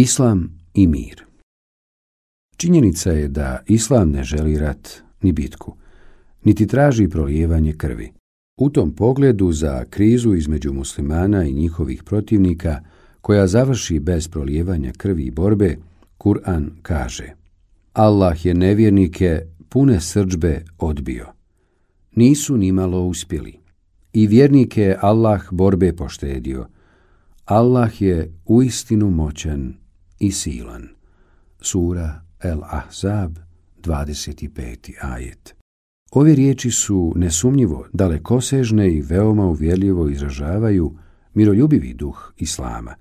Islam i mir Činjenica je da Islam ne želi rat ni bitku, niti traži prolijevanje krvi. U tom pogledu za krizu između muslimana i njihovih protivnika, koja završi bez prolijevanja krvi i borbe, Kur'an kaže Allah je nevjernike pune srđbe odbio. Nisu nimalo uspjeli. I vjernike je Allah borbe poštedio. Allah je uistinu moćan i silan. Sura El Ahzab, 25. ajet. Ove riječi su nesumnjivo dalekosežne i veoma uvjerljivo izražavaju miroljubivi duh Islama.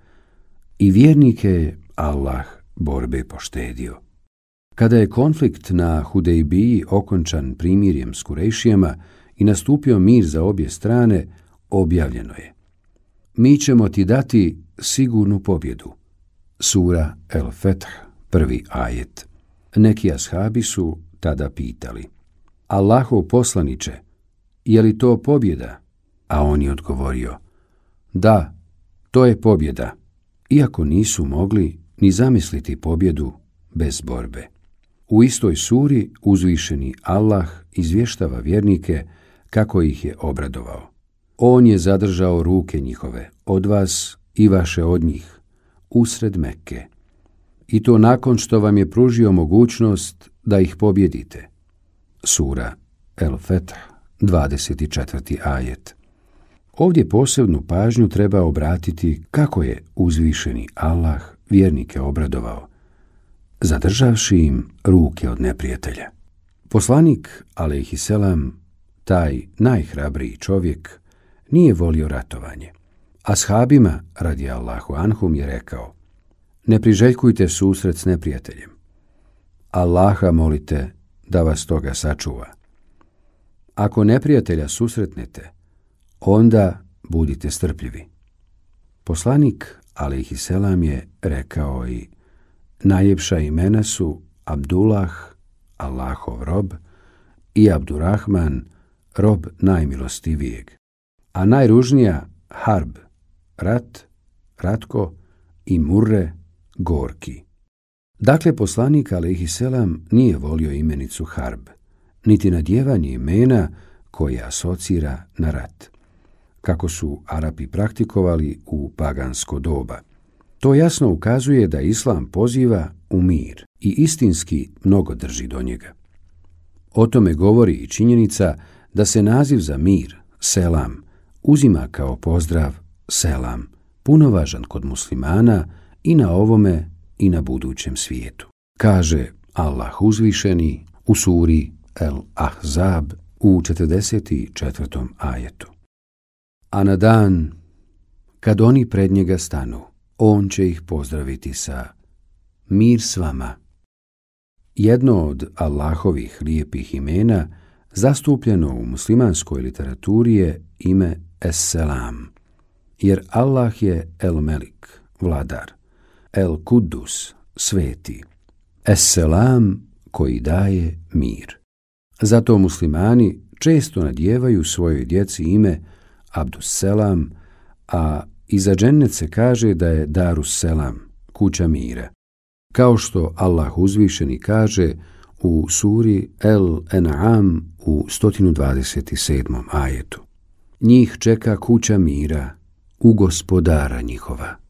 I vjernike Allah borbe poštedio. Kada je konflikt na Hudejbiji okončan primirjem s Kurejšijama i nastupio mir za obje strane, objavljeno je. Mi ćemo ti dati sigurnu pobjedu. Sura El Feth, prvi ajet. Neki ashabi su tada pitali. Allahov poslaniče, je li to pobjeda? A on je odgovorio. Da, to je pobjeda, iako nisu mogli ni zamisliti pobjedu bez borbe. U istoj suri uzvišeni Allah izvještava vjernike kako ih je obradovao. On je zadržao ruke njihove od vas i vaše od njih, usred Mekke. I to nakon što vam je pružio mogućnost da ih pobjedite. Sura El Fetah, 24. ajet. Ovdje posebnu pažnju treba obratiti kako je uzvišeni Allah vjernike obradovao, zadržavši im ruke od neprijatelja. Poslanik, alejhiselam, taj najhrabriji čovjek, nije volio ratovanje. Ashabima, radi Allahu Anhum, je rekao, ne priželjkujte susret s neprijateljem. Allaha molite da vas toga sačuva. Ako neprijatelja susretnete, onda budite strpljivi. Poslanik, alejhiselam, je rekao i Najljepša imena su Abdullah, Allahov rob, i Abdurrahman, rob najmilostivijeg, a najružnija Harb, rat, Ratko i Murre, Gorki. Dakle, poslanik Alehi Selam nije volio imenicu Harb, niti nadjevanje imena koje asocira na rat, kako su Arapi praktikovali u pagansko doba. To jasno ukazuje da Islam poziva u mir i istinski mnogo drži do njega. O tome govori i činjenica da se naziv za mir, selam, uzima kao pozdrav selam, punovažan kod muslimana i na ovome i na budućem svijetu. Kaže Allah uzvišeni u suri El Ahzab u 44. ajetu. A na dan kad oni pred njega stanu, on će ih pozdraviti sa mir s vama. Jedno od Allahovih lijepih imena zastupljeno u muslimanskoj literaturi je ime Es-Selam, jer Allah je El-Melik, vladar, El-Kudus, sveti, Es-Selam koji daje mir. Zato muslimani često nadjevaju svojoj djeci ime Abdus-Selam, a iza džennet se kaže da je Darus Selam, kuća mira. Kao što Allah uzvišeni kaže u suri El En'am u 127. ajetu. Njih čeka kuća mira u gospodara njihova.